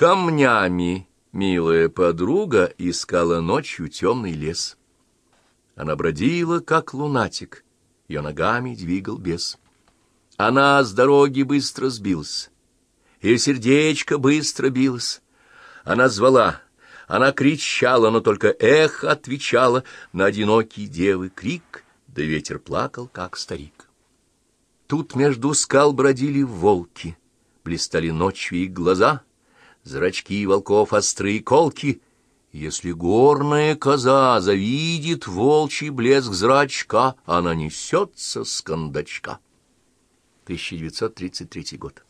Камнями милая подруга искала ночью темный лес. Она бродила, как лунатик, ее ногами двигал бес. Она с дороги быстро сбилась, ее сердечко быстро билось. Она звала, она кричала, но только эхо отвечало на одинокий девы крик, да ветер плакал, как старик. Тут между скал бродили волки, блистали ночью их глаза, зрачки волков острые колки. Если горная коза завидит волчий блеск зрачка, она несется с кондачка. 1933 год.